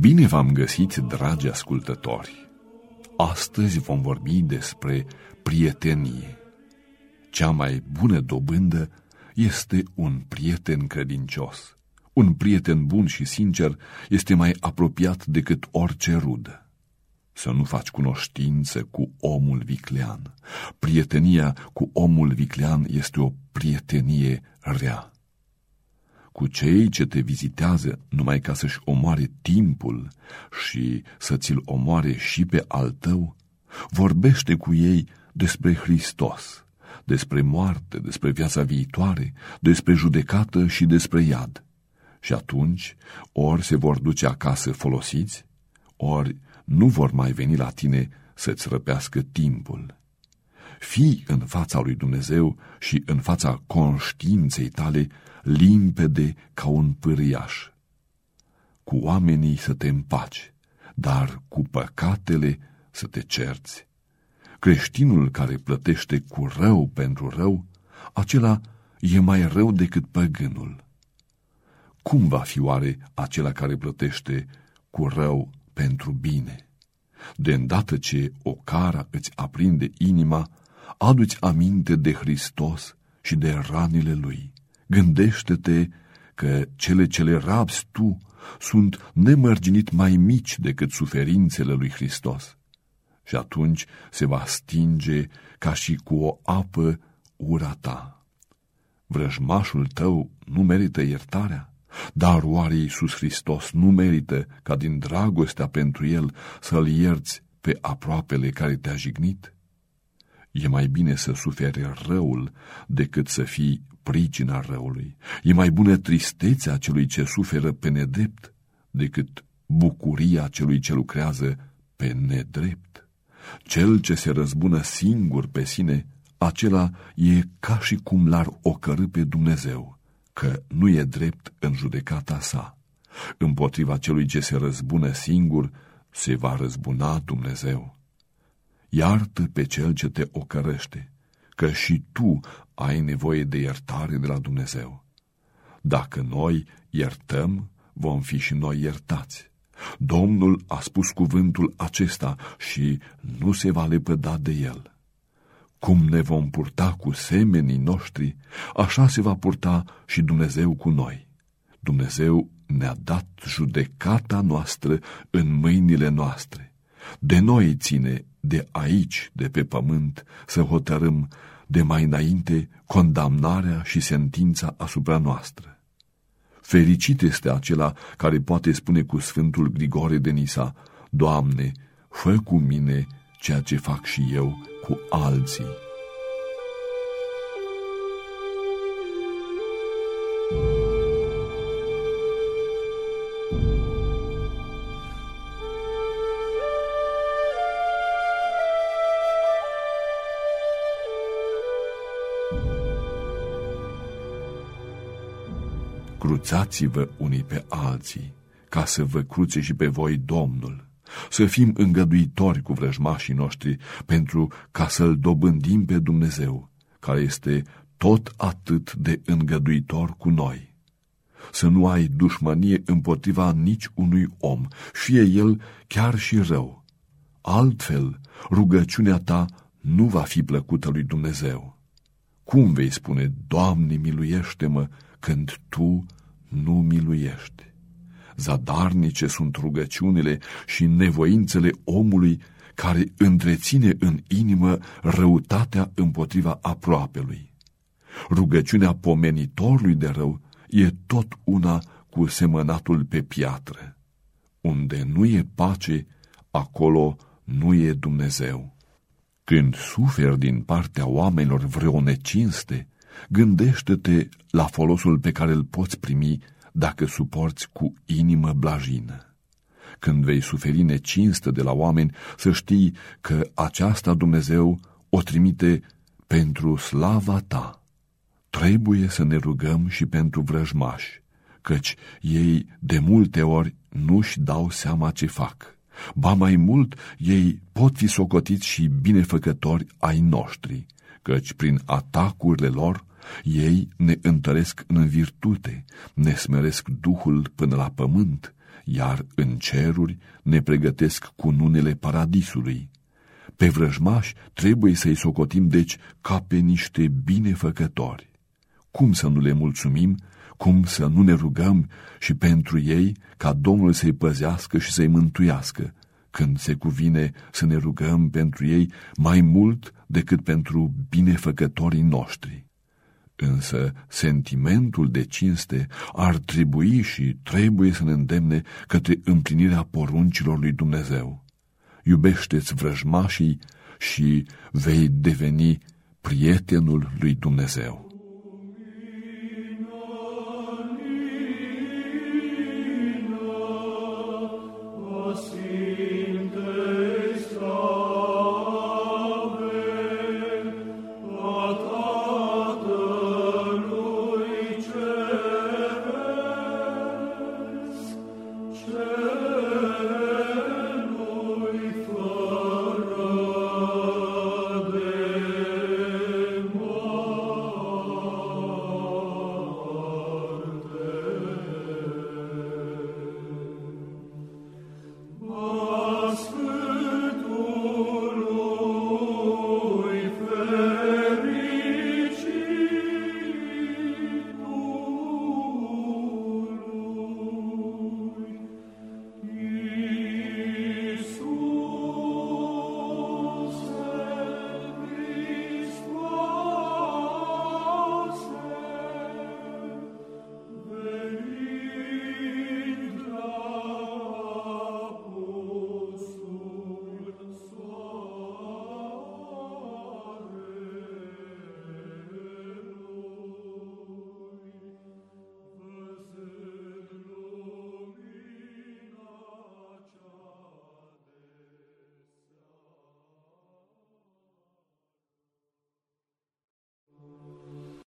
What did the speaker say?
Bine v-am găsit, dragi ascultători! Astăzi vom vorbi despre prietenie. Cea mai bună dobândă este un prieten credincios. Un prieten bun și sincer este mai apropiat decât orice rudă. Să nu faci cunoștință cu omul viclean. Prietenia cu omul viclean este o prietenie rea cu cei ce te vizitează numai ca să-și omoare timpul și să ți-l omoare și pe al tău, vorbește cu ei despre Hristos, despre moarte, despre viața viitoare, despre judecată și despre iad. Și atunci, ori se vor duce acasă folosiți, ori nu vor mai veni la tine să-ți răpească timpul. Fii în fața lui Dumnezeu și în fața conștiinței tale limpede ca un pâriaș. Cu oamenii să te împaci, dar cu păcatele să te cerți. Creștinul care plătește cu rău pentru rău, acela e mai rău decât păgânul. Cum va fi oare acela care plătește cu rău pentru bine? De îndată ce o cara îți aprinde inima, aduți aminte de Hristos și de ranile Lui. Gândește-te că cele ce le rabzi tu sunt nemărginit mai mici decât suferințele lui Hristos. Și atunci se va stinge ca și cu o apă ura ta. Vrăjmașul tău nu merită iertarea? Dar oare Iisus Hristos nu merită ca din dragostea pentru El să-L ierți pe aproapele care te-a jignit? E mai bine să suferi răul decât să fii pricina răului. E mai bună tristețea celui ce suferă pe nedrept decât bucuria celui ce lucrează pe nedrept. Cel ce se răzbună singur pe sine, acela e ca și cum l-ar ocărâ pe Dumnezeu, că nu e drept în judecata sa. Împotriva celui ce se răzbună singur, se va răzbuna Dumnezeu. Iartă pe cel ce te ocărăște, că și tu ai nevoie de iertare de la Dumnezeu. Dacă noi iertăm, vom fi și noi iertați. Domnul a spus cuvântul acesta și nu se va lepăda de el. Cum ne vom purta cu semenii noștri, așa se va purta și Dumnezeu cu noi. Dumnezeu ne-a dat judecata noastră în mâinile noastre. De noi ține de aici, de pe pământ, să hotărâm de mai înainte condamnarea și sentința asupra noastră. Fericit este acela care poate spune cu Sfântul Grigore de Nisa, Doamne, fă cu mine ceea ce fac și eu cu alții. Cruțați-vă unii pe alții, ca să vă cruțe și pe voi Domnul. Să fim îngăduitori cu vrăjmașii noștri, pentru ca să-L dobândim pe Dumnezeu, care este tot atât de îngăduitor cu noi. Să nu ai dușmănie împotriva nici unui om, fie el chiar și rău. Altfel, rugăciunea ta nu va fi plăcută lui Dumnezeu. Cum vei spune, Doamne, miluiește-mă, când Tu nu miluiești. Zadarnice sunt rugăciunile și nevoințele omului care întreține în inimă răutatea împotriva aproapelui. Rugăciunea pomenitorului de rău e tot una cu semănatul pe piatră. Unde nu e pace, acolo nu e Dumnezeu. Când suferi din partea oamenilor vreo necinste, Gândește-te la folosul pe care îl poți primi dacă suporți cu inimă blajină. Când vei suferi necinstă de la oameni, să știi că aceasta Dumnezeu o trimite pentru slava ta. Trebuie să ne rugăm și pentru vrăjmași, căci ei de multe ori nu-și dau seama ce fac. Ba mai mult, ei pot fi socotiți și binefăcători ai noștri, căci prin atacurile lor ei ne întăresc în virtute, ne smeresc Duhul până la pământ, iar în ceruri ne pregătesc cu nunele paradisului. Pe vrăjmași trebuie să-i socotim, deci, ca pe niște binefăcători. Cum să nu le mulțumim, cum să nu ne rugăm și pentru ei, ca Domnul să-i păzească și să-i mântuiască, când se cuvine să ne rugăm pentru ei mai mult decât pentru binefăcătorii noștri. Însă sentimentul de cinste ar trebui și trebuie să ne îndemne către împlinirea poruncilor lui Dumnezeu. Iubește-ți vrăjmașii și vei deveni prietenul lui Dumnezeu. Oh.